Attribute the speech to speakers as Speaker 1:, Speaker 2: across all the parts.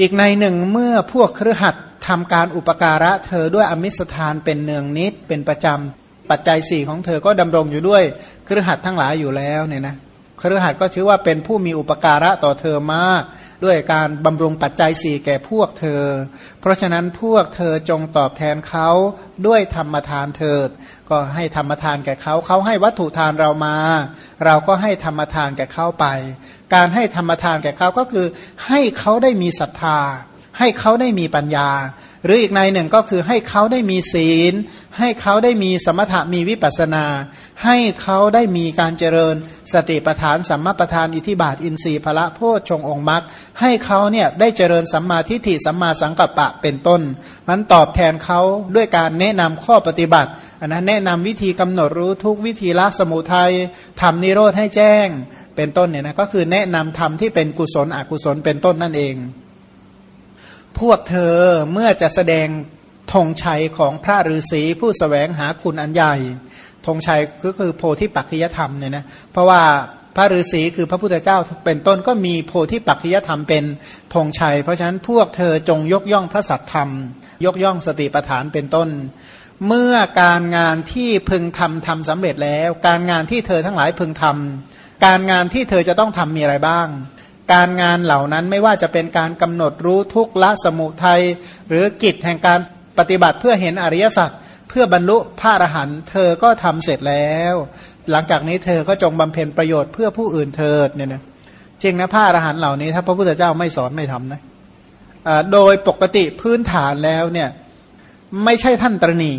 Speaker 1: อีกในหนึ่งเมื่อพวกเครือขัดทำการอุปการะเธอด้วยอมิสทานเป็นเนืองนิดเป็นประจำปัจจัยสี่ของเธอก็ดำรงอยู่ด้วยเครือขัดทั้งหลายอยู่แล้วเนี่ยนะเครือขัดก็ถือว่าเป็นผู้มีอุปการะต่อเธอมาก ด้วยการบำรุงปัจจัยสี่แก่พวกเธอ เพราะฉะนั้นพวกเธอจงตอบแทนเขาด้วยธรรมทานเถิด ก็ให้ธรรมทานแก่เขาเขาให้วัตถุทานเรามา เราก็ให้ธรรมทานแก่เขาไป การให้ธรรมทานแก่เขาก็คือให้เขาได้มีศรัทธา ให้เขาได้มีปัญญา หรืออีกในหนึ่งก็คือให้เขาได้มีศีล ให้เขาได้มีสมถะมีวิปัสนา ให้เขาได้มีการเจริญ สติปทานสัมมาปทานอิทิบาทอินทรีย์พละโพชฌงองค์มรรคให้เขาเนี่ยได้เจริญสัมมาทิฏฐิสัมมาสังกัปปะเป็นต้นมันตอบแทนเขาด้วยการแนะนำข้อปฏิบัติอันนั้นแนะนำวิธีกำหนดรู้ทุกวิธีละสมุทัยทำนิโรธให้แจ้ง เป็นต้นเนี่ยนะก็คือแนะนำธรรมที่เป็นกุศลอกุศลเป็นต้นนั่นเอง พวกเธอเมื่อจะแสดงธงชัยของพระฤาษีผู้สแสวงหาคุณอันใหญ่ธงชัยก็คือโพธิปัจจยธรรมเนี่ยนะเพราะว่าพระฤาษีคือพระพุทธเจ้าเป็นต้นก็มีโพธิปัจจยธรรมเป็นธงชัย เพราะฉะนั้นพวกเธอจงยกย่องพระสัตธรรม ยกย่องสติปัฏฐานเป็นต้น เมื่อการงานที่พึงทำทำสำเร็จแล้ว การงานที่เธอทั้งหลายพึงทำการงานที่เธอจะต้องทำมีอะไรบ้าง การงานเหล่านั้นไม่ว่าจะเป็นการกำหนดรู้ทุกละสมุทัยหรือกิจแห่งการปฏิบัติเพื่อเห็นอริยสัจเพื่อบรรลุพระอรหันต์เธอก็ทำเสร็จแล้ว หลังจากนี้เธอก็จงบำเพ็ญประโยชน์เพื่อผู้อื่นเธอเนี่ยนะจริงนะพระอรหันต์เหล่านี้ถ้าพระพุทธเจ้าไม่สอนไม่ทำนะโดยปกติพื้นฐานแล้วเนี่ยไม่ใช่ท่านตรณี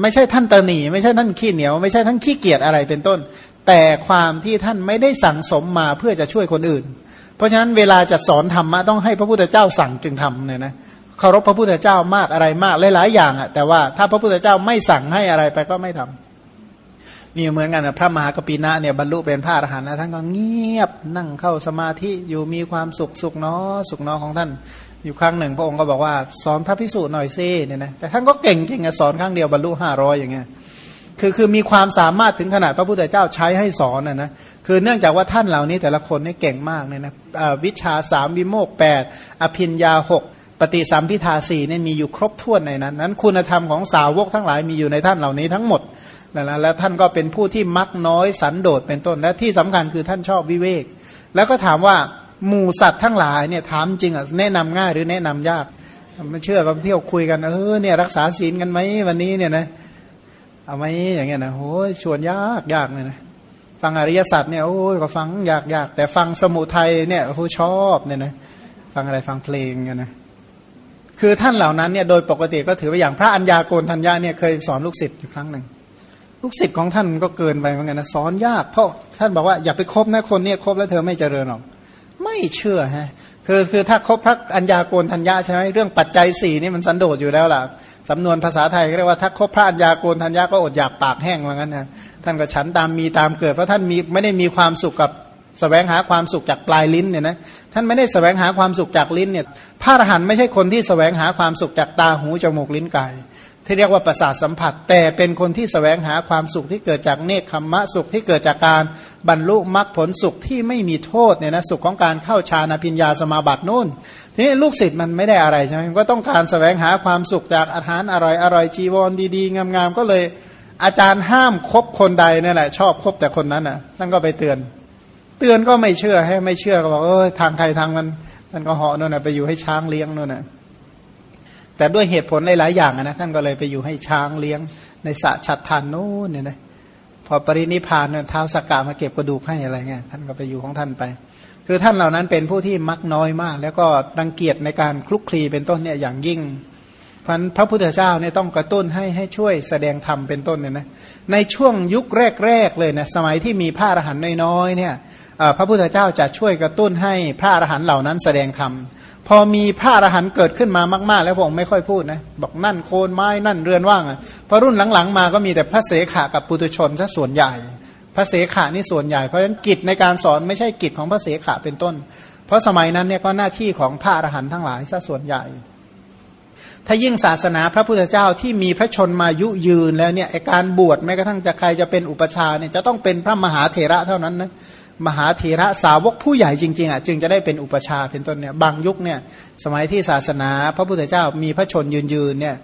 Speaker 1: ไม่ใช่ท่านตรณี ไม่ใช่ท่านขี้เหนียว ไม่ใช่ท่านขี้เกียจอะไรเป็นต้น แต่ความที่ท่านไม่ได้สั่งสมมาเพื่อจะช่วยคนอื่น เพราะฉะนั้นเวลาจะสอนธรรมะต้องให้พระพุทธเจ้าสั่งจึงทำเนี่ยนะเคารพพระพุทธเจ้ามากอะไรมากหลายๆอย่างอะแต่ว่าถ้าพระพุทธเจ้าไม่สั่งให้อะไรไปก็ไม่ทำนี่เหมือนกันนะพระมหากปีนะเนี่ยบรรลุเป็นพระอรหันต์นะท่านก็เงียบนั่งเข้าสมาธิอยู่มีความสุขสุขเนาะสุขเนาะของท่าน อยู่ครั้งหนึ่ง พระองค์ก็บอกว่าสอนพระพิสูจน์หน่อยซิเนี่ยนะแต่ท่านก็เก่งจริงอะสอนครั้งเดียวบรรลุห้าร้อยอย่างเงี้ย คือคือมีความสามารถถึงขนาดพระพุทธเจ้าใช้ให้สอนนะนะคือเนื่องจากว่าท่านเหล่านี้แต่ละคนนี่เก่งมากเนี่ยนะวิชาสามวิโมกแปดอภินยาหกปฏิสัมพิทาสี่เนี่ยมีอยู่ครบถ้วนในนั้น นั้นคุณธรรมของสาวกทั้งหลายมีอยู่ในท่านเหล่านี้ทั้งหมดนะนะแล้วท่านก็เป็นผู้ที่มักน้อยสันโดษเป็นต้นและที่สำคัญคือท่านชอบวิเวก แล้วก็ถามว่าหมู่สัตว์ทั้งหลายเนี่ยถามจริงอะแนะนำง่ายหรือแนะนำยากไม่เชื่อก็เที่ยวคุยกันเออเนี่ยรักษาศีลกันไหมวันนี้เนี่ยนะ เอาไหมอย่างเงี้ยนะโอ้ยชวนยากยากเลยนะฟังอริยสัจเนี่ยโอ้ยก็ฟังยากยากแต่ฟังสมุทัยเนี่ยโอ้ชอบเนี่ยนะฟังอะไรฟังเพลงกันนะคือท่านเหล่านั้นเนี่ยโดยปกติก็ถือว่าอย่างพระัญญาโกณทัญญาเนี่ยเคยสอนลูกศิษย์อยู่ครั้งหนึ่งลูกศิษย์ของท่านก็เกินไปเหมือนกันนะสอนยากเพราะท่านบอกว่าอย่าไปคบนะคนเนี่ยคบแล้วเธอไม่เจริญหรอกไม่เชื่อฮะคือคือถ้าคบพระัญญาโกณทัญญาใช่ไหมเรื่องปัจจัยสี่นี่มันสันโดษอยู่แล้วล่ะ สำนวนภาษาไทยเรียกว่าถ้าคบพระัญญาโกนทัญญาก็อดอยากปากแห้งเหมือนกันนะท่านก็ฉันตามมีตามเกิด เพราะท่านมีไม่ได้มีความสุขกับสแสวงหาความสุขจากปลายลิ้นเนี่ยนะท่านไม่ได้สแสวงหาความสุขจากลิ้นเนี่ยพระอรหันต์ไม่ใช่คนที่สแสวงหาความสุขจากตาหูจมูกลิ้นกาย ที่เรียกว่าประสาทสัมผัส แต่เป็นคนที่สแสวงหาความสุขที่เกิดจากเนคขมมะสุขที่เกิดจากการบรรลุมรรคผลสุขที่ไม่มีโทษเนี่ยนะสุขของการเข้าฌานอภิญญาสมาบัตินู่นทีนี้ลูกศิษย์มันไม่ได้อะไรใช่ไหมก็ต้องการสแสวงหาความสุขจากอาหารอร่อยอร่อยจีวรดีๆ งามๆก็เลย อาจารย์ห้ามคบคนใดนี่แหละชอบคบแต่คนนั้นน่ะท่านก็ไปเตือน เตือนก็ไม่เชื่อให้ไม่เชื่อก็บอกเออทางใครทางมันท่านก็เหาะนู่นน่ะไปอยู่ให้ช้างเลี้ยงนู่นน่ะ แต่ด้วยเหตุผลหลายๆอย่างนะท่านก็เลยไปอยู่ให้ช้างเลี้ยงในสะฉัดทานโน้นเนี่ยนะพอปรินิพานเนี่ยเท้าสกกามาเก็บกระดูกให้อะไรเงี้ยท่านก็ไปอยู่ของท่านไป คือท่านเหล่านั้นเป็นผู้ที่มักน้อยมาก แล้วก็รังเกียจในการคลุกคลีเป็นต้นเนี่ยอย่างยิ่งพันพระพุทธเจ้าเนี่ยต้องกระตุ้นให้ให้ช่วยแสดงธรรมเป็นต้นเนี่ยนะในช่วงยุคแรกๆเลยนะสมัยที่มีพระอรหันต์น้อยๆเนี่ยพระพุทธเจ้าจะช่วยกระตุ้นให้พระอรหันต์เหล่านั้นแสดงธรรม พอมีพระอรหันต์เกิดขึ้นมามาก ๆ แล้วพระองค์ไม่ค่อยพูดนะ บอกนั่นโคนไม้นั่นเรือนว่างอะพอรุ่นหลังๆ มาก็มีแต่พระเสขะกับปุตุชนซะส่วนใหญ่ พระเสขะนี่ส่วนใหญ่ เพราะฉะนั้นกิจในการสอนไม่ใช่กิจของพระเสขะเป็นต้น เพราะสมัยนั้นเนี่ยก็หน้าที่ของพระอรหันต์ทั้งหลายซะส่วนใหญ่ ถ้ายิ่งศาสนาพระพุทธเจ้าที่มีพระชนมายุยืนแล้วเนี่ยการบวชแม้กระทั่งจะใครจะเป็นอุปชาเนี่ยจะต้องเป็นพระมหาเถระเท่านั้นนะ มหาธีระสาวกผู้ใหญ่จริงๆอะจึงจะได้เป็นอุปชาเป็นต้นเนี่ยบางยุคเนี่ยสมัยที่ศาสนาพระพุทธเจ้ามีพระชนยืนๆเนี่ย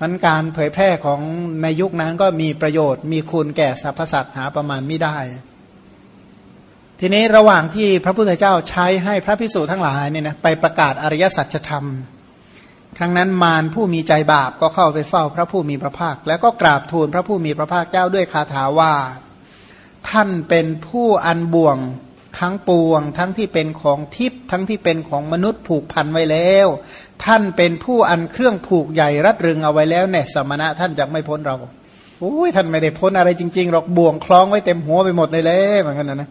Speaker 1: มันการเผยแพร่ของในยุคนั้นก็มีประโยชน์ มีคุณแก่สรรพสัตว์หาประมาณไม่ได้ ทีนี้ระหว่างที่พระพุทธเจ้าใช้ให้พระพิสุทั้งหลายเนี่ยนะไปประกาศอริยสัจธรรม ครั้งนั้นมารผู้มีใจบาปก็เข้าไปเฝ้าพระผู้มีพระภาค แล้วก็กราบทูลพระผู้มีพระภาคเจ้าด้วยคาถาว่า ท่านเป็นผู้อันบ่วงทั้งปวง ทั้งที่เป็นของทิพย์ทั้งที่เป็นของมนุษย์ผูกพันไว้แล้ว ท่านเป็นผู้อันเครื่องผูกใหญ่รัดรึงเอาไว้แล้วเนี่ยสมณะท่านจะไม่พ้นเราโอ้ยท่านไม่ได้พ้นอะไรจริงๆหรอกบ่วงคล้องไว้เต็มหัวไปหมดเลยเลยเหมือนกันนะนะ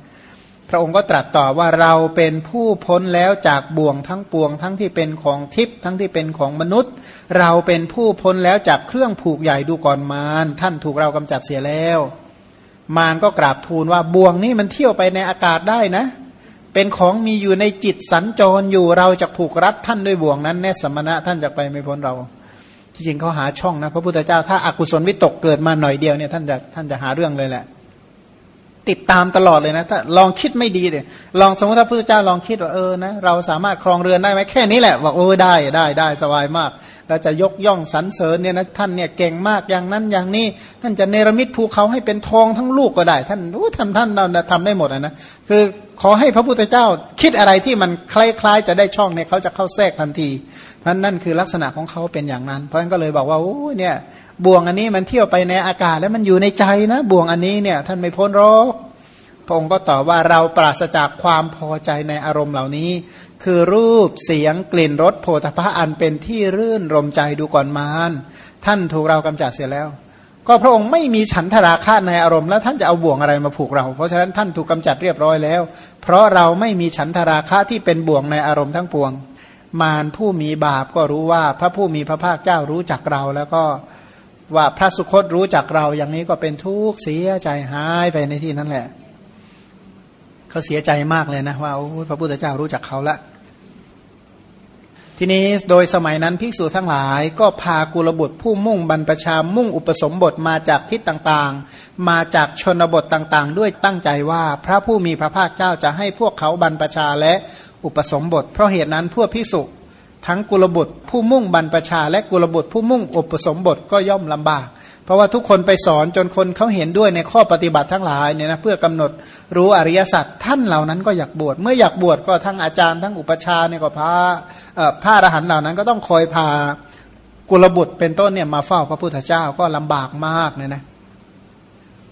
Speaker 1: พระองค์ก็ตรัสต่อว่าเราเป็นผู้พ้นแล้วจากบ่วงทั้งปวง ทั้งที่เป็นของทิพย์ทั้งที่เป็นของมนุษย์ เราเป็นผู้พ้นแล้วจากเครื่องผูกใหญ่ดูก่อนมารท่านถูกเรากำจัดเสียแล้ว มารก็กราบทูลว่าบ่วงนี้มันเที่ยวไปในอากาศได้นะ เป็นของมีอยู่ในจิตสัญจรอยู่เราจะผูกรัดท่านด้วยบ่วงนั้นแน่สมณะท่านจะไปไม่พ้นเรา ที่จริงเขาหาช่องนะพระพุทธเจ้าถ้าอากุศลวิตกเกิดมาหน่อยเดียวเนี่ยท่านจะท่านจะหาเรื่องเลยแหละ ติดตามตลอดเลยนะถ้าลองคิดไม่ดีเดี๋ยลองสมมติถ้าพระพุทธเจ้าลองคิดว่าเออนะเราสามารถครองเรือนได้ไหมแค่นี้แหละบอกโอ้ได้ได้ได้สบายมากเราจะยกย่องสรรเสริญเนี่ยนะท่านเนี่ยเก่งมากอย่างนั้นอย่างนี้ ท่านจะเนรมิตภูเขาให้เป็นทองทั้งลูกก็ได้ ท่านรู้ทำท่านเราทำได้หมดนะคือขอให้พระพุทธเจ้าคิดอะไรที่มันคล้ายๆ จะได้ช่องเนี่ยเขาจะเข้าแทรกทันทีนั่นนั่นคือลักษณะของเขาเป็นอย่างนั้น เพราะฉะนั้นก็เลยบอกว่าโอ้เนี่ย บ่วงอันนี้มันเที่ยวไปในอากาศแล้วมันอยู่ในใจนะ บ่วงอันนี้เนี่ย ท่านไม่พ้นรอกพระองค์ก็ตอบว่าเราปราศจากความพอใจในอารมณ์เหล่านี้ คือรูปเสียงกลิ่นรสโผฏฐะอันเป็นที่รื่นรมใจดูก่อนมารท่านถูกเรากำจัดเสียแล้ว ก็พระองค์ไม่มีฉันทราคาในอารมณ์แล้วท่านจะเอาบ่วงอะไรมาผูกเรา เพราะฉะนั้นท่านถูกกาจัดเรียบร้อยแล้ว เพราะเราไม่มีฉันทราคาที่เป็นบ่วงในอารมณ์ทั้งปวง มารผู้มีบาปก็รู้ว่าพระผู้มีพระภาคเจ้ารู้จักเราแล้วก็ ว่าพระสุคตรู้จักเราอย่างนี้ก็เป็นทุกข์เสียใจหายไปในที่นั้นแหละ เขาเสียใจมากเลยนะว่าพระพุทธเจ้ารู้จักเขาละทีนี้โดยสมัยนั้นภิกษุทั้งหลายก็พากุลบุตรผู้มุ่งบรรพชามุ่งอุปสมบทมาจากทิศต่างๆ มาจากชนบทต่างๆ ด้วยตั้งใจว่าพระผู้มีพระภาคเจ้าจะให้พวกเขาบรรพชาและอุปสมบท เพราะเหตุนั้นพวกภิกษุ ทั้งกุลบุตรผู้มุ่งบรรพชา และกุลบุตรผู้มุ่งอุปสมบทก็ย่อมลำบาก เพราะว่าทุกคนไปสอนจนคนเขาเห็นด้วยในข้อปฏิบัติทั้งหลายเนี่ยนะเพื่อกำหนดรู้อริยสัจท่านเหล่านั้นก็อยากบวชเมื่ออยากบวชก็ทั้งอาจารย์ทั้งอุปชาเนี่ยก็พาผ้าอรหันเหล่านั้นก็ต้องคอยพากุลบุตรเป็นต้นเนี่ยมาเฝ้าพระพุทธเจ้าก็ลำบากมากเนี่ยนะ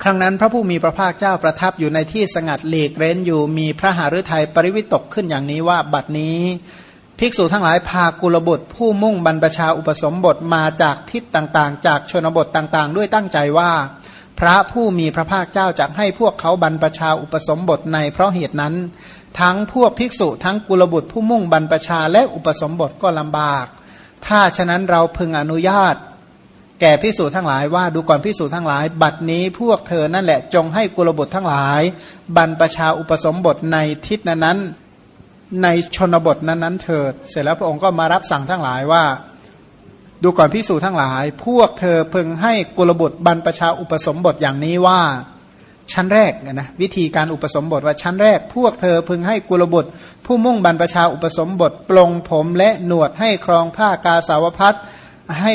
Speaker 1: ครั้งนั้นพระผู้มีพระภาคเจ้าประทับอยู่ในที่สงัดหลีกเร้นอยู่มีพระหฤทัยปริวิตกขึ้นอย่างนี้ว่าบัดนี้ ภิกษุทั้งหลายพากุลบุตร ผู้มุ่งบรรพชาอุปสมบทมาจากทิศต่างๆ จากชนบทต่างๆ ด้วยตั้งใจว่า พระผู้มีพระภาคเจ้าจะให้พวกเขาบรรพชาอุปสมบทในเพราะเหตุนั้น ทั้งพวกภิกษุทั้งกุลบุตรผู้มุ่งบรรพชาและอุปสมบทก็ลำบาก ถ้าฉะนั้นเราพึงอนุญาต แก่ภิกษุทั้งหลายว่าดูก่อนภิกษุทั้งหลาย บัดนี้พวกเธอนั่นแหละจงให้กุลบุตรทั้งหลาย บรรพชาอุปสมบทในทิศนั้น ในชนบทนั้นๆเถิด เสร็จแล้วพระองค์ก็มารับสั่งทั้งหลายว่า ดูก่อนพิสูจทั้งหลาย พวกเธอเพึงให้กุลบุตรบรรพชาอุปสมบทอย่างนี้ว่า ชั้นแรกนะวิธีการอุปสมบทว่าชั้นแรก พวกเธอพึงให้กุลบุตร ผู้มุ่งบรรพชาอุปสมบทปลงผมและหนวดให้ครองผ้ากาสาวพัดให้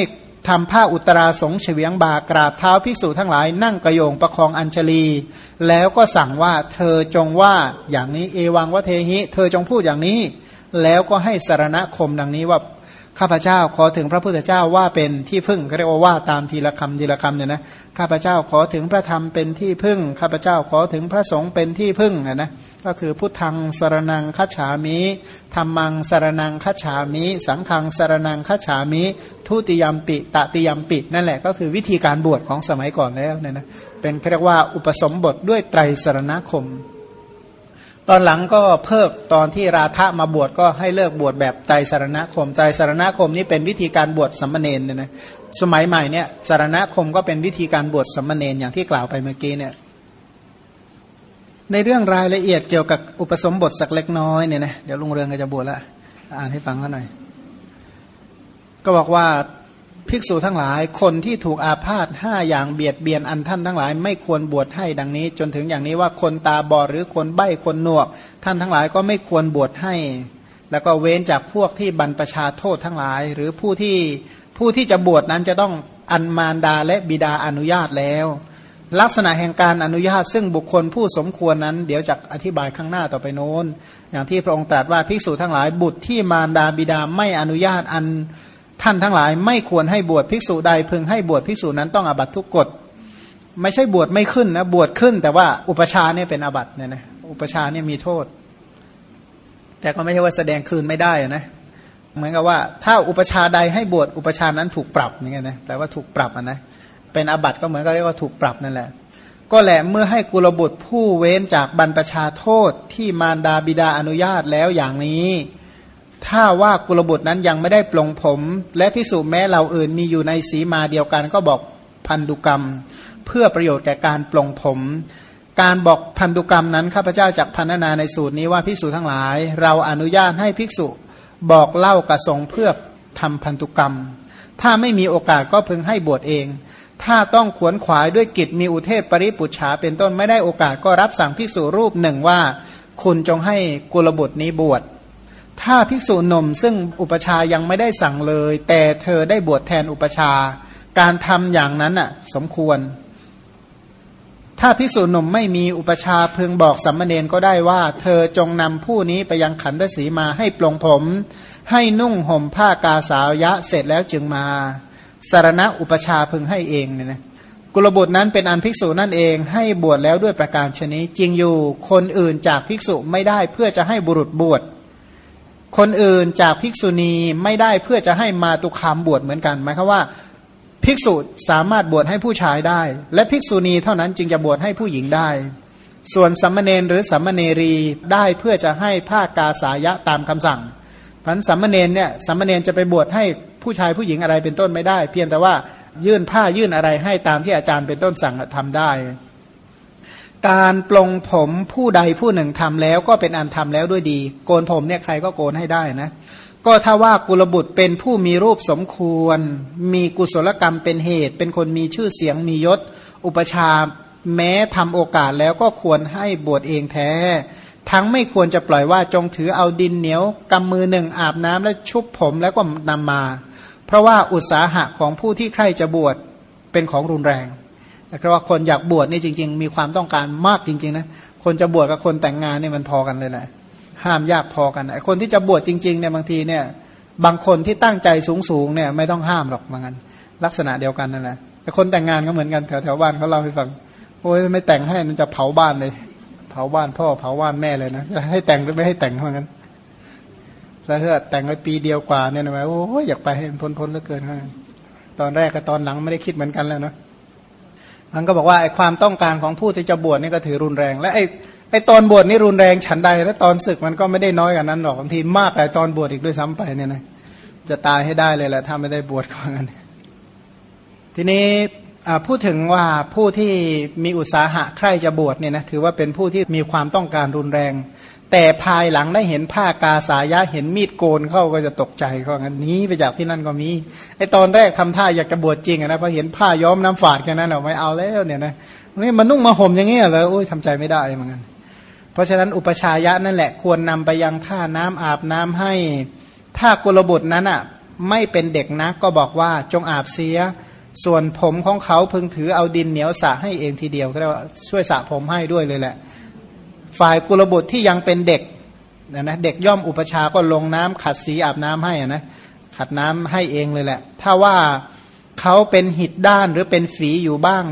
Speaker 1: ทำผ้าอุตราสงเฉียงบากราบเท้าภิกษุทั้งหลายนั่งกระโยงประคองอัญชลี แล้วก็สั่งว่าเธอจงว่าอย่างนี้เอวังวะเทหิ เธอจงพูดอย่างนี้ แล้วก็ให้สารณคมดังนี้ว่า ข้าพเจ้าขอถึงพระพุทธเจ้าว่าเป็นที่พึ่งเขาเรียกว่าว่าตามทีละคำทีละคำเนี่ยนะข้าพเจ้าขอถึงพระธรรมเป็นที่พึ่งข้าพเจ้าขอถึงพระสงฆ์เป็นที่พึ่งนะนะก็คือพุทธังสารนังคัจฉามิธรรมังสารนังคัจฉามิ สังฆังสารนังคัจฉามิทุติยมปิตติยมปิ นั่นแหละก็คือวิธีการบวชของสมัยก่อนแล้วเนี่ยนะเป็นเรียกว่าอุปสมบทด้วยไตรสารณคม ตอนหลังก็เพิกตอนที่ราธะมาบวชก็ให้เลิกบวชแบบไตรสารณคมไตรสารณคมนี่เป็นวิธีการบวชสัมมาเนนเนี่ยนะสมัยใหม่เนี่ยสารณคมก็เป็นวิธีการบวชสัมมาเนนอย่างที่กล่าวไปเมื่อกี้เนี่ยในเรื่องรายละเอียดเกี่ยวกับอุปสมบทสักเล็กน้อยเนี่ยนะเดี๋ยวลุงเรืองก็จะบวชละอ่านให้ฟังกันหน่อย ก็บอกว่า ภิกษุทั้งหลาย คนที่ถูกอาพาธห้าอย่างเบียดเบียนอันท่านทั้งหลาย ไม่ควรบวชให้ดังนี้ จนถึงอย่างนี้ว่าคนตาบอดหรือคนใบ้คนหนวก ท่านทั้งหลายก็ไม่ควรบวชให้ แล้วก็เว้นจากพวกที่บรรประชาโทษทั้งหลาย หรือผู้ที่ผู้ที่จะบวชนั้นจะต้องอันมารดาและบิดาอนุญาตแล้ว ลักษณะแห่งการอนุญาตซึ่งบุคคลผู้สมควรนั้น เดี๋ยวจะอธิบายข้างหน้าต่อไปโน้น อย่างที่พระองค์ตรัสว่าภิกษุทั้งหลายบุตรที่มารดาบิดาไม่อนุญาตอัน ท่านทั้งหลายไม่ควรให้บวชภิกษุใดพึงให้บวชภิกษุนั้นต้องอาบัตทุกกฎ ไม่ใช่บวชไม่ขึ้นนะบวชขึ้น แต่ว่าอุปชาเนี่ยเป็นอาบัตเนี่ยนะอุปชาเนี่ยมีโทษ แต่ก็ไม่ใช่ว่าแสดงคืนไม่ได้นะเหมือนกับว่า ถ้าอุปชาใดให้บวชอุปชานั้นถูกปรับอย่างเงี้ยนะแต่ว่าถูกปรับนะเป็นอาบัตก็เหมือนกับเรียกว่าถูกปรับนั่นแหละก็แหละเมื่อให้กุลบุตรผู้เว้นจากบรรพชาโทษที่มารดาบิดาอนุญาตแล้วอย่างนี้ ถ้าว่ากุลบุตรนั้นยังไม่ได้ปลงผม และพิสูจแม้เราอื่นมีอยู่ในสีมาเดียวกัน ก็บอกพันธุกรรม เพื่อประโยชน์แก่การปลงผม การบอกพันธุกรรมนั้นข้าพเจ้าจากพันนาในสูตรนี้ว่าภิกษุทั้งหลาย เราอนุญาตให้ภิกษุบอกเล่ากระทรงเพื่อทำพันธุกรรม ถ้าไม่มีโอกาสก็พึงให้บวชเอง ถ้าต้องขวนขวายด้วยกิจมีอุเทศปริปุชฉาเป็นต้นไม่ได้โอกาสก็รับสั่งภิกษุรูปหนึ่งว่า คุณจงให้กุลบุตรนี้บวช ถ้าภิกษุหนุ่มซึ่งอุปชายังไม่ได้สั่งเลย แต่เธอได้บวชแทนอุปชา การทำอย่างนั้นอะ สมควร ถ้าภิกษุหนุ่มไม่มีอุปชาพึงบอกสัมมาเนนก็ได้ว่า เธอจงนำผู้นี้ไปยังขันธสีมาให้ปลงผม ให้นุ่งห่มผ้ากาสาวยะเสร็จแล้วจึงมาสารณะอุปชาพึงให้เองเนี่ยนะกุลบุตรนั้นเป็นอันภิกษุนั่นเองให้บวชแล้วด้วยประการชนิดจริงอยู่คนอื่นจากภิกษุไม่ได้เพื่อจะให้บุรุษบวช คนอื่นจากภิกษุณีไม่ได้เพื่อจะให้มาตุคามบวชเหมือนกันหมายความว่า ภิกษุสามารถบวชให้ผู้ชายได้ และภิกษุณีเท่านั้นจึงจะบวชให้ผู้หญิงได้ ส่วนสัมมเนรหรือสัมมเนรีได้เพื่อจะให้ผ้ากาสายะตามคำสั่งพันสัมมเนรเนี่ยสัมมเนรจะไปบวชให้ผู้ชายผู้หญิงอะไรเป็นต้นไม่ได้ เพียงแต่ว่ายื่นผ้ายื่นอะไรให้ตามที่อาจารย์เป็นต้นสั่งทำได้ การปลงผมผู้ใดผู้หนึ่งทำแล้วก็เป็นอันทำแล้วด้วยดี โกนผมเนี่ยใครก็โกนให้ได้นะ ก็ถ้าว่ากุลบุตรเป็นผู้มีรูปสมควร มีกุศลกรรมเป็นเหตุ เป็นคนมีชื่อเสียงมียศ อุปชาแม้ทำโอกาสแล้วก็ควรให้บวชเองแท้ ทั้งไม่ควรจะปล่อยว่าจงถือเอาดินเหนียวกำมือหนึ่งอาบน้ำและชุบผมแล้วก็นำมา เพราะว่าอุตสาหะของผู้ที่ใครจะบวชเป็นของรุนแรง เพราะว่าคนอยากบวชนี่จริง ๆ มีความต้องการมากจริงๆนะคนจะบวชกับคนแต่งงานนี่มันพอกันเลยแหละห้ามยากพอกันไอ้คนที่จะบวชจริงๆเนี่ยบางทีเนี่ย บางคนที่ตั้งใจสูงๆเนี่ยไม่ต้องห้ามหรอกบางอันลักษณะเดียวกันนั่นแหละแต่คนแต่งงานก็เหมือนกันแถวๆบ้านเขาเล่าให้ฟังโอ้ยไม่แต่งให้มันจะเผาบ้านเลย เผาบ้านพ่อเผาบ้านแม่เลยนะจะให้แต่งหรือไม่ให้แต่งเท่านั้นแล้วถ้าแต่งไปปีเดียวกว่าเนี่ยนะโอ้ยอยากไปให้พ้นพ้นเหลือเกินเท่านั้นตอนแรกกับตอนหลังไม่ได้คิดเหมือนกันแล้วเนาะ มันก็บอกว่าไอ้ความต้องการของผู้ที่จะบวชนี่ก็ถือรุนแรง และไอ้ไอ้ตอนบวชนี่รุนแรงฉันใด แล้วตอนศึกมันก็ไม่ได้น้อยกว่านั้นหรอกบางทีมากกว่าตอนบวชอีกด้วยซ้ำไปเนี่ยนะจะตายให้ได้เลยแหละถ้าไม่ได้บวชก็งั้นทีนี้พูดถึงว่าผู้ที่มีอุตสาหะใครจะบวชเนี่ยนะถือว่าเป็นผู้ที่มีความต้องการรุนแรง แต่ภายหลังได้เห็นผ้ากาสายะเห็นมีดโกนเข้าก็จะตกใจเขางั้นนี้ไปจากที่นั่นก็มีไอตอนแรกทำท่าอยากจะบวชจริงนะพอเห็นผ้าย้อมน้ำฝาดแค่นั้นเอาไม่เอาแล้วเนี่ยนะนี่มันนุ่งมาห่มอย่างเงี้ยเลยโอ้ยทำใจไม่ได้เหมือนกันเพราะฉะนั้นอุปชายะนั่นแหละควรนำไปยังท่าน้ำอาบน้ำให้ ถ้ากุลบุตรนั้นอะไม่เป็นเด็กนะก็บอกว่าจงอาบเสีย ส่วนผมของเขาพึงถือเอาดินเหนียวสระให้เองทีเดียวก็เรียกว่าช่วยสระผมให้ด้วยเลยแหละ ฝ่ายกุลบุตรที่ยังเป็นเด็กนะนะเด็กย่อมอุปชาก็ลงน้ำขัดสีอาบน้ำให้นะขัดน้ำให้เองเลยแหละ ถ้าว่าเขาเป็นหิดด้านหรือเป็นฝีอยู่บ้าง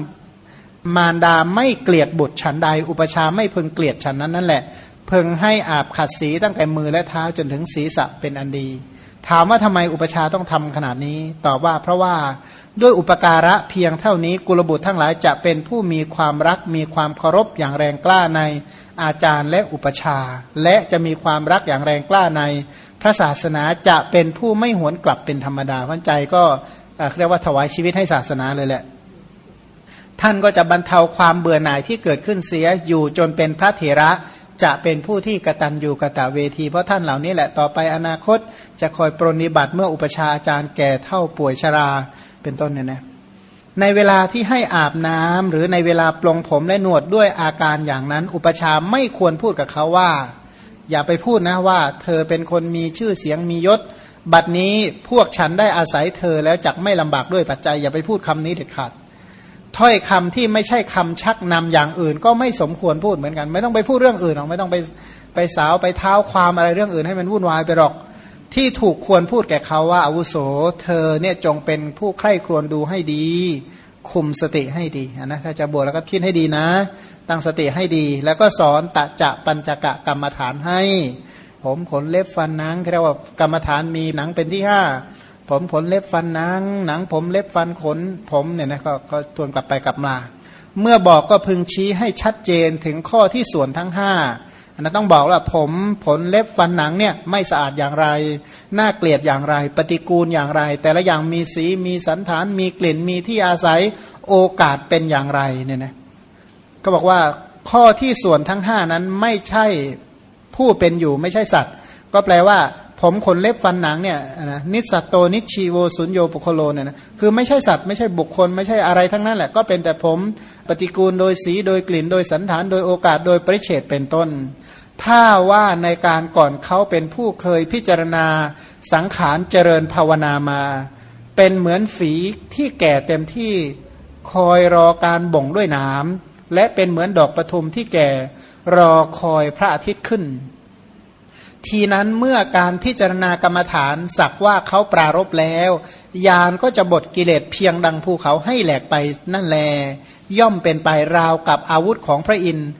Speaker 1: มารดาไม่เกลียดบุตรฉันใด อุปชาไม่พึงเกลียดฉันนั้นนั่นแหละเพึงให้อาบขัดสีตั้งแต่มือและเท้าจนถึงศีรษะเป็นอันดี ถามว่าทำไมอุปชาต้องทำขนาดนี้ตอบว่าเพราะว่าด้วยอุปการะเพียงเท่านี้กุลบุตรทั้งหลายจะเป็นผู้มีความรัก มีความเคารพอย่างแรงกล้าในอาจารย์และอุปชา และจะมีความรักอย่างแรงกล้าใน พระศาสนาจะเป็นผู้ไม่หวนกลับเป็นธรรมดาพันใจก็เรียกว่าถวายชีวิตให้ศาสนาเลยแหละ ท่านก็จะบรรเทาความเบื่อหน่ายที่เกิดขึ้นเสียอยู่จนเป็นพระเถระ จะเป็นผู้ที่กระตันอยู่กระตะเวที เพราะท่านเหล่านี้แหละต่อไปอนาคตจะคอยปรนิบัติเมื่ออุปชาอาจารย์แก่เท่าป่วยชราเป็นต้นเนี่ยนะในเวลาที่ให้อาบน้ำหรือในเวลาปลงผมและหนวดด้วยอาการอย่างนั้น อุปชาไม่ควรพูดกับเขาว่า อย่าไปพูดนะว่า เธอเป็นคนมีชื่อเสียงมียศ บัดนี้พวกฉันได้อาศัยเธอแล้วจักไม่ลำบากด้วยปัจจัย อย่าไปพูดคำนี้เด็ดขาด ถ้อยคำที่ไม่ใช่คำชักนำอย่างอื่น ก็ไม่สมควรพูดเหมือนกัน ไม่ต้องไปพูดเรื่องอื่นหรอกไม่ต้องไปไปสาวไปเท้าความอะไรเรื่องอื่นให้มันวุ่นวายไปหรอกที่ถูกควรพูดแก่เขาว่าอาวุโส เธอเนี่ยจงเป็นผู้ใคร่ครวญดูให้ดี คุมสติให้ดีนะถ้าจะบวชแล้วก็คิดให้ดีนะ ตั้งสติให้ดี แล้วก็สอนตะจะปัญจกะกรรมฐานให้ ผมขนเล็บฟันนังเรียกว่ากรรมฐานมีหนังเป็นที่ห้า ผมขนเล็บฟันหนัง หนังผมเล็บฟันขนผมเนี่ยนะกก็ทวนกลับไปกลับมา เมื่อบอกก็พึงชี้ให้ชัดเจนถึงข้อที่ส่วนทั้งห้าอันนั้นต้องบอกว่าผมผลเล็บฟันหนังเนี่ยไม่สะอาดอย่างไรน่าเกลียดอย่างไร ปฏิกูลอย่างไร แต่ละอย่างมีสีมีสันฐานมีกลิ่นมีที่อาศัยโอกาสเป็นอย่างไรเนี่ยนะก็บอกว่าข้อที่ส่วนทั้งห้านั้นไม่ใช่ผู้เป็นอยู่ไม่ใช่สัตว์ ก็แปลว่า ผมขนเล็บฟันหนังเนี่ยนะนิสัตโตนิชีโวสุญโยปุโคโลเนี่ยนะคือไม่ใช่สัตว์ไม่ใช่บุคคลไม่ใช่อะไรทั้งนั้นแหละ ก็เป็นแต่ผมปฏิกูลโดยสีโดยกลิ่น โดยสันฐาน โดยโอกาสโดยปริเฉดเป็นต้น ถ้าว่าในการก่อนเขาเป็นผู้เคยพิจารณาสังขารเจริญภาวนามา เป็นเหมือนฝีที่แก่เต็มที่คอยรอการบ่งด้วยน้ำและเป็นเหมือนดอกประทุมที่แก่รอคอยพระอาทิตย์ขึ้น ทีนั้นเมื่อการพิจารณากรรมฐานสักว่าเขาปรารบแล้ว ยานก็จะบทกิเลสเพียงดังภูเขาให้แหลกไปนั่นแล ย่อมเป็นไปราวกับอาวุธของพระอินทร์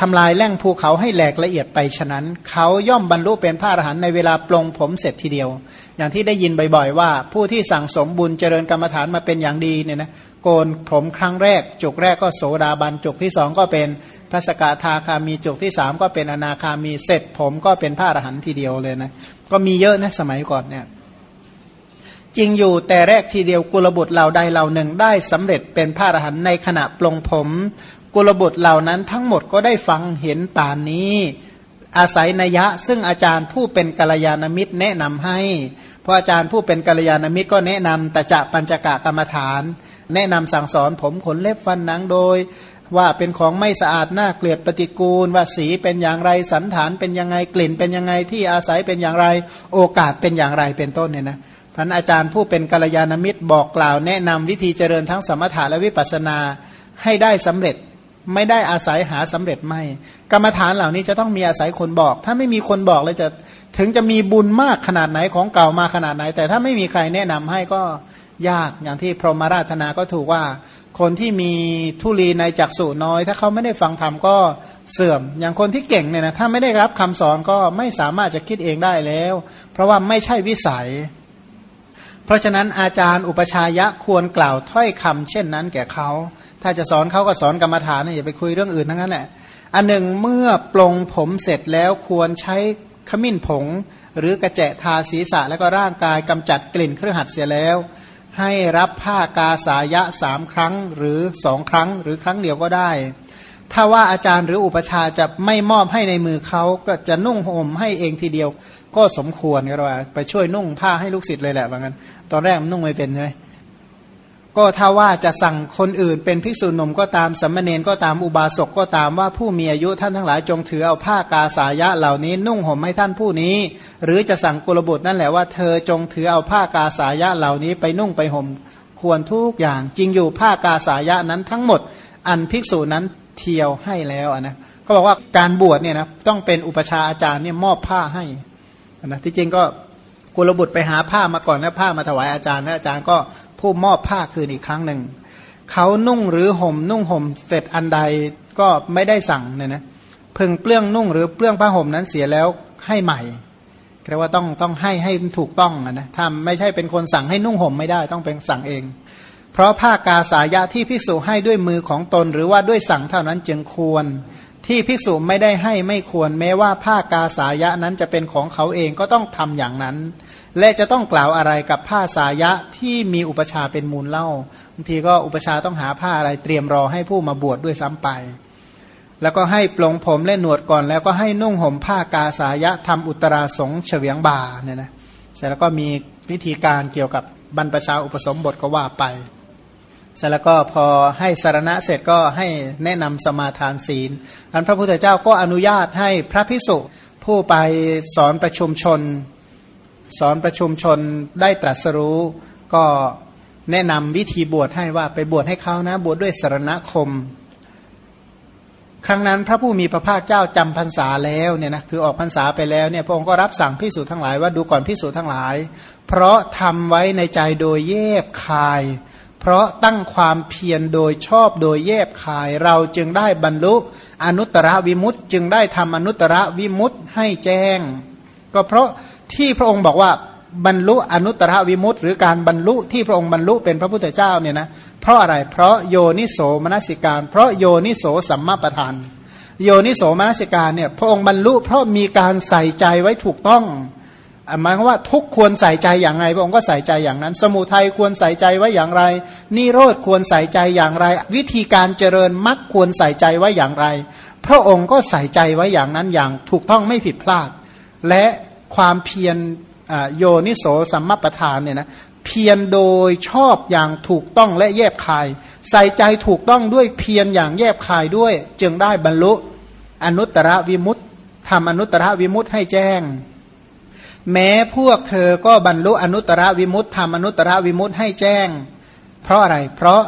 Speaker 1: ทำลายแหล่งภูเขาให้แหลกละเอียดไปฉะนั้น เขาย่อมบรรลุเป็นพระอรหันต์ในเวลาปลงผมเสร็จทีเดียว อย่างที่ได้ยินบ่อยๆ ว่า ผู้ที่สั่งสมบุญเจริญกรรมฐานมาเป็นอย่างดีเนี่ยนะ โกนผมครั้งแรกจุกแรกก็โสดาบันจุกที่สองก็เป็นพระสกทาคามีจุกที่สามก็เป็นอนาคามีเสร็จผมก็เป็นพระอรหันต์ทีเดียวเลยนะก็มีเยอะนะสมัยก่อนเนี่ยจริงอยู่แต่แรกทีเดียวกุลบุตรเหล่าใดเหล่าหนึ่งได้สำเร็จเป็นพระอรหันต์ในขณะปลงผม กุลบุตรเหล่านั้นทั้งหมดก็ได้ฟังเห็นตานนี้ อาศัยนัยะซึ่งอาจารย์ผู้เป็นกัลยาณมิตรแนะนำให้ เพราะอาจารย์ผู้เป็นกัลยาณมิตรก็แนะนำแต่จะปัญจกะกรรมฐาน แนะนำสั่งสอนผมขนเล็บฟันหนังโดย ว่าเป็นของไม่สะอาดน่าเกลียดปฏิกูล ว่าสีเป็นอย่างไรสันฐานเป็นยังไงกลิ่นเป็นยังไงที่อาศัยเป็นอย่างไร โอกาสเป็นอย่างไรเป็นต้นเนี่ยนะพันอาจารย์ผู้เป็นกัลยาณมิตรบอกกล่าว แนะนำวิธีเจริญทั้งสมถะและวิปัสสนาให้ได้สำเร็จไม่ได้อาศัยหาสำเร็จไม่ กรรมฐานเหล่านี้จะต้องมีอาศัยคนบอก ถ้าไม่มีคนบอกเลยจะถึงจะมีบุญมากขนาดไหนของเก่ามาขนาดไหน แต่ถ้าไม่มีใครแนะนำให้ก็ ยากอย่างที่พรหมราธนาก็ถูกว่า คนที่มีทุลีในจักษุน้อย ถ้าเขาไม่ได้ฟังธรรมก็เสื่อม อย่างคนที่เก่งเนี่ยนะถ้าไม่ได้รับคำสอนก็ไม่สามารถจะคิดเองได้แล้ว เพราะว่าไม่ใช่วิสัย เพราะฉะนั้นอาจารย์อุปชายะควรกล่าวถ้อยคำเช่นนั้นแก่เขาถ้าจะสอนเขาก็สอนกรรมฐานอย่าไปคุยเรื่องอื่นทั้งนั้นแหละอันหนึ่งเมื่อปลงผมเสร็จแล้วควรใช้ขมิ้นผง หรือกระแจะทาศีรษะแล้วก็ร่างกายกำจัดกลิ่นเครื่องหัดเสียแล้ว ให้รับผ้ากาสายะสามครั้งหรือสองครั้งหรือครั้งเดียวก็ได้ ถ้าว่าอาจารย์หรืออุปชาจะไม่มอบให้ในมือเขาก็จะนุ่งห่มให้เองทีเดียว ก็สมควรก็ว่า ไปช่วยนุ่งผ้าให้ลูกศิษย์เลยแหละว่างั้น ตอนแรกมันนุ่งไม่เป็นใช่ไหม ก็ถ้าว่าจะสั่งคนอื่นเป็นภิกษุหนุ่มก็ตามสัมมาเนนก็ตามอุบาสกก็ตามว่าผู้มีอายุท่านทั้งหลายจงถือเอาผ้ากาสายะเหล่านี้ นุ่งห่มให้ท่านผู้นี้ หรือจะสั่งกุลบุตรนั่นแหละว่าเธอจงถือเอาผ้ากาสายะเหล่านี้ไปนุ่งไปห่มควรทุกอย่างจริงอยู่ผ้ากาสายะนั้นทั้งหมด อันภิกษุนั้นเที่ยวให้แล้วนะก็บอกว่าการบวชเนี่ยนะต้องเป็นอุปชาอาจารย์เนี่ยมอบผ้าให้นะที่จริงก็กุลบุตรไปหาผ้ามาก่อนนะผ้ามาถวายอาจารย์นะอาจารย์ก็ ผู้มอบผ้าคืนอีกครั้งหนึ่ง เขานุ่งหรือห่มนุ่งห่มเสร็จอันใดก็ไม่ได้สั่งเนี่ยนะพึงเปลื้องนุ่งหรือเปลื้องผ้าห่มนั้นเสียแล้วให้ใหม่แปลว่าต้องต้องให้ให้ถูกต้องนะถ้าไม่ใช่เป็นคนสั่งให้นุ่งห่มไม่ได้ต้องเป็นสั่งเอง เพราะผ้ากาสายะที่ภิกษุให้ด้วยมือของตน หรือว่าด้วยสั่งเท่านั้นจึงควร ที่ภิกษุไม่ได้ให้ไม่ควร แม้ว่าผ้ากาสายะนั้นจะเป็นของเขาเองก็ต้องทำอย่างนั้น และจะต้องกล่าวอะไรกับผ้าสายะที่มีอุปชาเป็นมูลเล่าบางทีก็อุปชาต้องหาผ้าอะไรเตรียมรอให้ผู้มาบวชดด้วยซ้ำไป แล้วก็ให้ปลงผมและหนวดก่อน แล้วก็ให้นุ่งห่มผ้ากาสายะทำอุตราสงเฉวียงบ่าเนี่ยนะเสร็จแล้วก็มีวิธีการเกี่ยวกับบรรพชาอุปสมบทก็ว่าไปเสร็จแล้วก็พอให้สารณะเสร็จก็ให้แนะนำสมาทานศีลอันพระพุทธเจ้าก็อนุญาตให้พระพิสุผู้ไปสอนประชุมชน สอนประชุมชนได้ตรัสรู้ ก็แนะนำวิธีบวชให้ว่าไปบวชให้เขานะ บวชดด้วยสารณคม ครั้งนั้นพระผู้มีพระภาคเจ้าจำพรรษาแล้วเนี่ยนะคือออกพรรษาไปแล้วเนี่ยพระองค์ก็รับสั่งพิสูจน์ทั้งหลายว่าดูก่อนพิสูจน์ทั้งหลาย เพราะทำไว้ในใจโดยแยบคาย เพราะตั้งความเพียรโดยชอบโดยแยบคาย เราจึงได้บรรลุอนุตตรวิมุตจึงได้ทำอนุตตรวิมุตให้แจ้ง ก็เพราะ ที่พระองค์บอกว่าบรรลุอนุตตรวิมุตต์หรือการบรรลุที่พระองค์บรรลุเป็นพระพุทธเจ้าเนี่ยนะเพราะอะไรเพราะโยนิโสมนสิการ เพราะโยนิโสสัมมาประธาน โยนิโสมนสิการเนี่ยพระองค์บรรลุเพราะมีการใส่ใจไว้ถูกต้องหมายความว่าทุกควรใส่ใจอย่างไรพระองค์ก็ใส่ใจอย่างนั้น สมุทัยควรใส่ใจไว้อย่างไร นิโรธควรใส่ใจอย่างไร วิธีการเจริญมรรคควรใส่ใจไว้อย่างไร พระองค์ก็ใส่ใจไว้อย่างนั้นอย่างถูกต้องไม่ผิดพลาด และ ความเพียรโยนิโสสัมมาประธานเนี่ยนะเพียรโดยชอบอย่างถูกต้องและแยบคาย ใส่ใจถูกต้องด้วยเพียรอย่างแยบคายด้วย จึงได้บรรลุอนุตตรวิมุตติทำอนุตตรวิมุตติให้แจ้ง แม้พวกเธอก็บรรลุอนุตตรวิมุตติทำอนุตตรวิมุตติให้แจ้ง เพราะอะไรเพราะ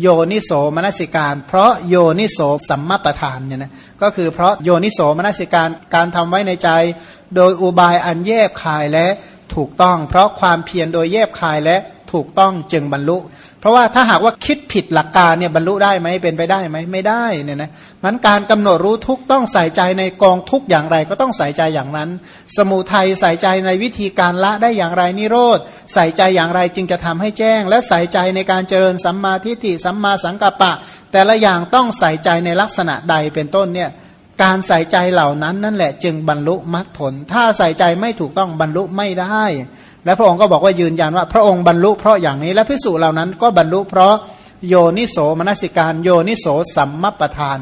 Speaker 1: โยนิโสมนสิการ เพราะโยนิโสสัมมาประธานเนี่ยนะ ก็คือเพราะโยนิโสมนสิการการทำไว้ในใจ โดยอุบายอันแยบคายและถูกต้อง เพราะความเพียรโดยแยบคายและ ถูกต้องจึงบรรลุ เพราะว่าถ้าหากว่าคิดผิดหลักการเนี่ยบรรลุได้ไหมเป็นไปได้ไหมไม่ได้เนี่ยนะมันการกำหนดรู้ทุกต้องใส่ใจในกองทุกอย่างไรก็ต้องใส่ใจอย่างนั้น สมุทัยใส่ใจในวิธีการละได้อย่างไรนิโรธใส่ใจอย่างไรจึงจะทำให้แจ้ง และใส่ใจในการเจริญสัมมาทิฏฐิสัมมาสังกัปปะ แต่ละอย่างต้องใส่ใจในลักษณะใดเป็นต้นเนี่ยการใส่ใจเหล่านั้นนั่นแหละจึงบรรลุมรรคผล ถ้าใส่ใจไม่ถูกต้องบรรลุไม่ได้ และพระองค์ก็บอกว่ายืนยันว่าพระองค์บรรลุเพราะอย่างนี้และพิสูจเหล่านั้นก็บรรลุเพราะโยนิโสมนสิการโยนิโสสัมมัปทาน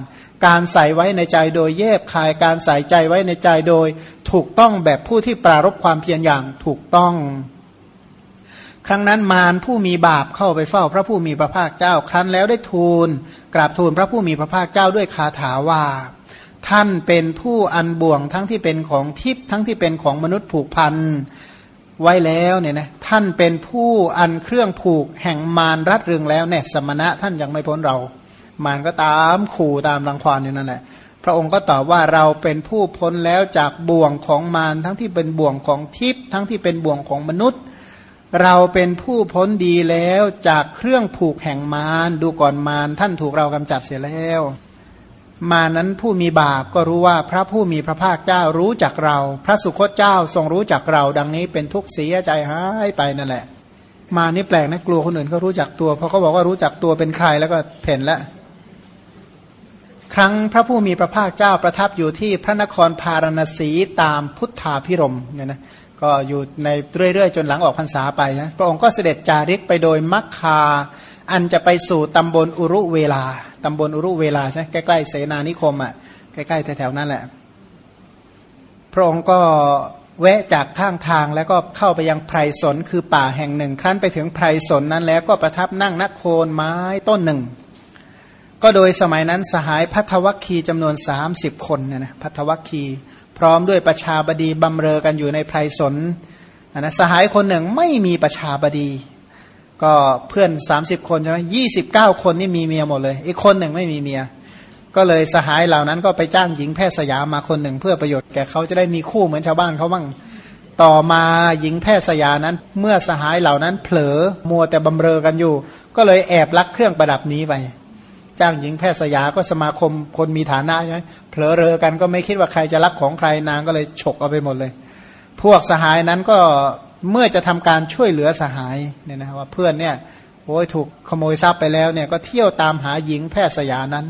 Speaker 1: การใส่ไว้ในใจโดยเย็บคายการใส่ใจไว้ในใจโดย ถูกต้องแบบผู้ที่ปรารบความเพียรอย่างถูกต้อง ครั้งนั้นมารผู้มีบาปเข้าไปเฝ้าพระผู้มีพระภาคเจ้า ครั้นแล้วได้ทูล กราบทูลพระผู้มีพระภาคเจ้าด้วยคาถาว่า ท่านเป็นผู้อันบ่วงทั้งที่เป็นของทิพย์ทั้งที่เป็นของมนุษย์ผูกพัน ไว้แล้วเนี่ยนะท่านเป็นผู้อันเครื่องผูกแห่งมารรัดเรืองแล้วเนี่ยสมณะท่านยังไม่พ้นเรา มารก็ตามขู่ตามรังควานอยู่นั่นแหละพระองค์ก็ตอบว่าเราเป็นผู้พ้นแล้วจากบ่วงของมารทั้งที่เป็นบ่วงของทิพย์ทั้งที่เป็นบ่วงของมนุษย์ เราเป็นผู้พ้นดีแล้วจากเครื่องผูกแห่งมารดูก่อนมารท่านถูกเรากำจัดเสียแล้ว มานั้นผู้มีบาปก็รู้ว่าพระผู้มีพระภาคเจ้ารู้จักเรา พระสุคตเจ้าทรงรู้จักเรา ดังนี้เป็นทุกข์เสียใจหายไปนั่นแหละ มานี่แปลกนะกลัวคนอื่นเขารู้จักตัวเพราะเขาบอกว่ารู้จักตัวเป็นใครแล้วก็เพ่นละครั้งพระผู้มีพระภาคเจ้าประทับอยู่ที่พระนครพาราณสีตามพุทธาพิรมเนี่ยนะก็อยู่ในเรื่อยๆ จนหลังออกพรรษาไปนะพระองค์ก็เสด็จจาริกไปโดยมัคคา อันจะไปสู่ตำบลอุรุเวลา ตำบลอุรุเวลาใช่ใกล้ๆเสนานิคมอะใกล้ๆแถวๆนั่นแหละ พระองค์ก็แวะจากข้างทางแล้วก็เข้าไปยังไพรสนคือป่าแห่งหนึ่ง ครั้นไปถึงไพรสนนั้นแล้วก็ประทับนั่งนักโคนไม้ต้นหนึ่ง ก็โดยสมัยนั้นสหายพัทวัคคีจำนวนสามสิบคนเนี่ยนะพัทวัคคีพร้อมด้วยประชาบดีบำเรอกันอยู่ในไพรสนนะสหายคนหนึ่งไม่มีประชาบดี ก็เพื่อนสามสิบคนใช่ไหมยี่สิบเก้าคนนี่มีเมียหมดเลย อีกคนหนึ่งไม่มีเมีย ก็เลยสหายเหล่านั้นก็ไปจ้างหญิงแพทย์สยามมาคนหนึ่ง เพื่อประโยชน์แก่เขาจะได้มีคู่เหมือนชาวบ้านเขาบ้างต่อมาหญิงแพทย์สยานั้น เมื่อสหายเหล่านั้นเผลอมัวแต่บำเรอกันอยู่ ก็เลยแอบลักเครื่องประดับนี้ไป จ้างหญิงแพทย์สยาก็สมาคมคนมีฐานะใช่ไหมเผลอเรอกันก็ไม่คิดว่าใครจะรักของใครนางก็เลยฉกเอาไปหมดเลย พวกสหายนั้นก็ เมื่อจะทำการช่วยเหลือสหายเนี่ยนะว่าเพื่อนเนี่ยโอ้ยถูกขโมยทรัพย์ไปแล้วเนี่ยก็เที่ยวตามหาหญิงแพทย์สยานั้น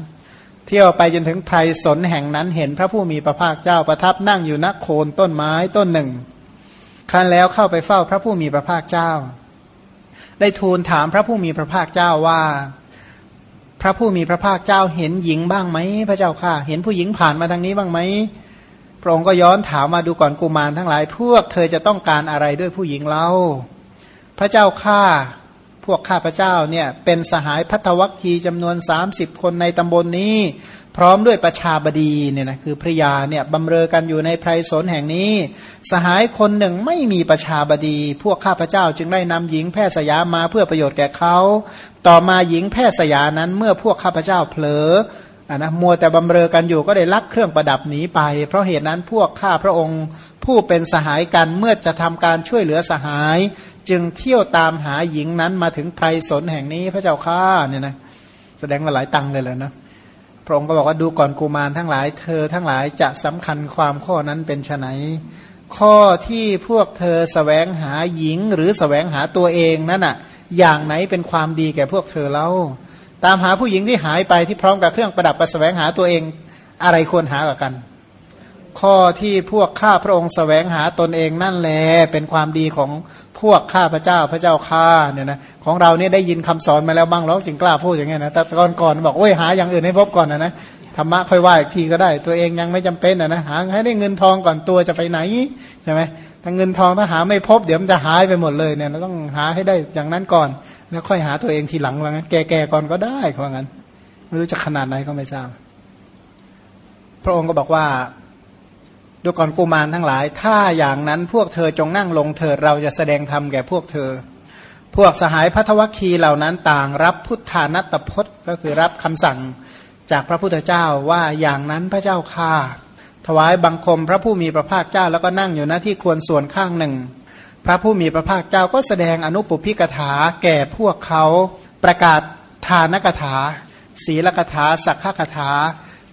Speaker 1: เที่ยวไปจนถึงไพรสนแห่งนั้นเห็นพระผู้มีพระภาคเจ้าประทับนั่งอยู่ณโคนต้นไม้ต้นหนึ่ง ครั้นแล้วเข้าไปเฝ้าพระผู้มีพระภาคเจ้า ได้ทูลถามพระผู้มีพระภาคเจ้าว่าพพระผู้มีพระภาคเจ้าเห็นหญิงบ้างไหมพระเจ้าค่ะ เห็นผู้หญิงผ่านมาทางนี้บ้างไหม พระองค์ก็ย้อนถามมาดูก่อนกุมารทั้งหลาย พวกเธอจะต้องการอะไรด้วยผู้หญิงเล่าพระเจ้าข้าพวกข้าพระเจ้าเนี่ยเป็นสหายพัทวัคคีจำนวน 30 คนในตำบลนนี้ พร้อมด้วยประชาบดีเนี่ยนะคือพระยาเนี่ยบำเรอกันอยู่ในไพรสนแห่งนี้ สหายคนหนึ่งไม่มีประชาบดี พวกข้าพระเจ้าจึงได้นำหญิงแพทย์สยามาเพื่อประโยชน์แก่เขา ต่อมาหญิงแพทย์สยานั้นเมื่อพวกข้าพระเจ้าเผลอะนะมัวแต่บำเรอกันอยู่ก็ได้ลักเครื่องประดับหนีไป เพราะเหตุนั้นพวกข้าพระองค์ผู้เป็นสหายกันเมื่อจะทำการช่วยเหลือสหาย จึงเที่ยวตามหาหญิงนั้นมาถึงไพรสนแห่งนี้พระเจ้าข้าเนี่ยนะแสดงว่าหลายตังเลยแหละนะพระองค์ก็บอกว่าดูก่อนกุมารทั้งหลายเธอทั้งหลายจะสำคัญความข้อนั้นเป็นไฉนข้อที่พวกเธอสแสวงหาหญิงหรือสแสวงหาตัวเองนั่นอะอย่างไหนเป็นความดีแก่พวกเธอเล่า ตามหาผู้หญิงที่หายไปที่พร้อมกับเครื่องประดับประแสวงหาตัวเองอะไรควรหากับกัน ข้อที่พวกข้าพระองค์แสวงหาตนเองนั่นแหละเป็นความดีของพวกข้าพระเจ้าพระเจ้าข้าเนี่ยนะของเราเนี่ยได้ยินคำสอนมาแล้วบ้างแล้วจึงกล้าพูดอย่างเงี้ยนะแต่ก่อนก่อนบอกโอ้ยหาอย่างอื่นให้พบก่อนนะนะธรรมะค่อยว่าอีกทีก็ได้ ตัวเองยังไม่จำเป็นนะนะหาให้ได้เงินทองก่อนตัวจะไปไหนใช่ไหมถ้าเงินทองถ้าหาไม่พบเดี๋ยวมันจะหายไปหมดเลยเนี่ยเราต้องหาให้ได้อย่างนั้นก่อน แล้วค่อยหาตัวเองทีหลังว่างั้น แก่ๆก่อนก็ได้เพราะงั้น ไม่รู้จะขนาดไหนก็ไม่ทราบ พระองค์ก็บอกว่าดูก่อนกุมารทั้งหลาย ถ้าอย่างนั้นพวกเธอจงนั่งลงเถิดเราจะแสดงธรรมแก่พวกเธอ พวกสหายพัทวคีเหล่านั้นต่างรับพุทธานัตพจน์ก็คือรับคำสั่งจากพระพุทธเจ้าว่าอย่างนั้นพระเจ้าค่าถวายบังคมพระผู้มีพระภาคเจ้าแล้วก็นั่งอยู่หน้าที่ควรส่วนข้างหนึ่ง พระผู้มีพระภาคเจ้าก็แสดงอนุปุพิกถาแก่พวกเขาประกาศทานกถา ศีลกถา สักขกถา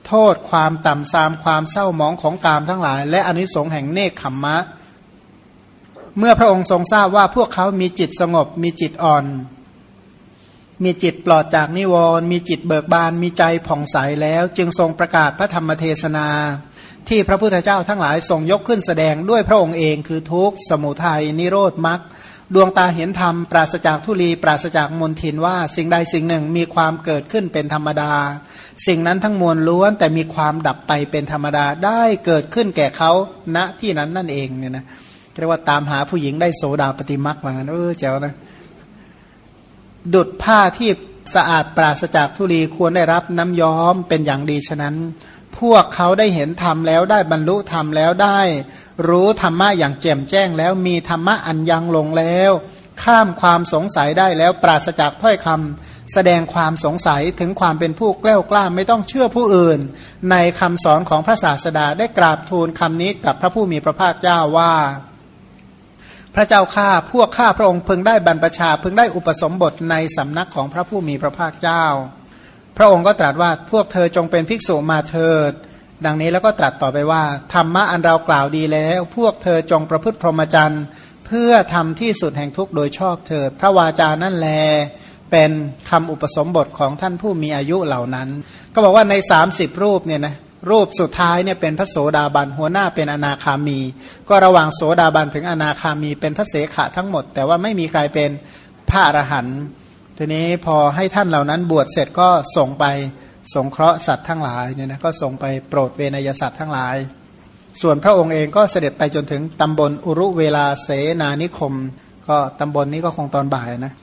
Speaker 1: โทษความต่ำซามความเศร้าหมองของกามทั้งหลาย และอนิสงส์แห่งเนคขมมะ เมื่อพระองค์ทรงทราบว่าพวกเขามีจิตสงบมีจิตอ่อน มีจิตปลอดจากนิวรณ์มีจิตเบิกบานมีใจผ่องใสแล้ว จึงทรงประกาศพระธรรมเทศนา ที่พระพุทธเจ้าทั้งหลายทรงยกขึ้นแสดงด้วยพระองค์เองคือทุกข์สมุทัยนิโรธมรรคดวงตาเห็นธรรม ปราศจากทุลี ปราศจากมนทินว่า สิ่งใดสิ่งหนึ่งมีความเกิดขึ้นเป็นธรรมดา สิ่งนั้นทั้งมวลล้วน แต่มีความดับไปเป็นธรรมดาได้เกิดขึ้นแก่เขาณที่นั้นนั่นเองเนี่ยนะเรียกว่าตามหาผู้หญิงได้โสดาปฏิมักว่างั้นเออเจ้านะ ดุดผ้าที่สะอาดปราศจากทุลีควรได้รับน้ำย้อมเป็นอย่างดีฉะนั้น พวกเขาได้เห็นธรรมแล้วได้บรรลุธรรมแล้วได้ รู้ธรรมะอย่างแจ่มแจ้งแล้วมีธรรมะอันยังลงแล้ว ข้ามความสงสัยได้แล้วปราศจากถ้อยคำแสดงความสงสัยถึงความเป็นผู้แกล้วกล้าไม่ต้องเชื่อผู้อื่น ในคำสอนของพระศาสดาได้กราบทูลคำนี้กับพระผู้มีพระภาคเจ้าว่า พระเจ้าข้าพวกข้าพระองค์พึงได้บรรพชาพึงได้อุปสมบทในสำนักของพระผู้มีพระภาคเจ้า พระองค์ก็ตรัสว่าพวกเธอจงเป็นภิกษุมาเถิด ดังนี้แล้วก็ตรัสต่อไปว่าธรรมะอันเรากล่าวดีแล้ว พวกเธอจงประพฤติพรหมจรรย์เพื่อทำที่สุดแห่งทุกข์โดยชอบเถิด พระวาจานั่นแลเป็นคำอุปสมบทของท่านผู้มีอายุเหล่านั้น ก็บอกว่าใน 30 รูปเนี่ยนะ รูปสุดท้ายเนี่ยเป็นพระโสดาบันหัวหน้าเป็นอนาคามี ก็ระหว่างโสดาบันถึงอนาคามี เป็นพระเสขะทั้งหมด แต่ว่าไม่มีใครเป็นพระอรหันต์ทีนี้พอให้ท่านเหล่านั้นบวชเสร็จก็ส่งไปสงเคราะห์สัตว์ทั้งหลายเนี่ยนะก็ส่งไปโปรดเวนยสัตว์ทั้งหลาย ส่วนพระองค์เองก็เสด็จไปจนถึงตำบลอุรุเวลาเสนานิคม ก็ตำบลนนี้ก็คงตอนบ่ายนะ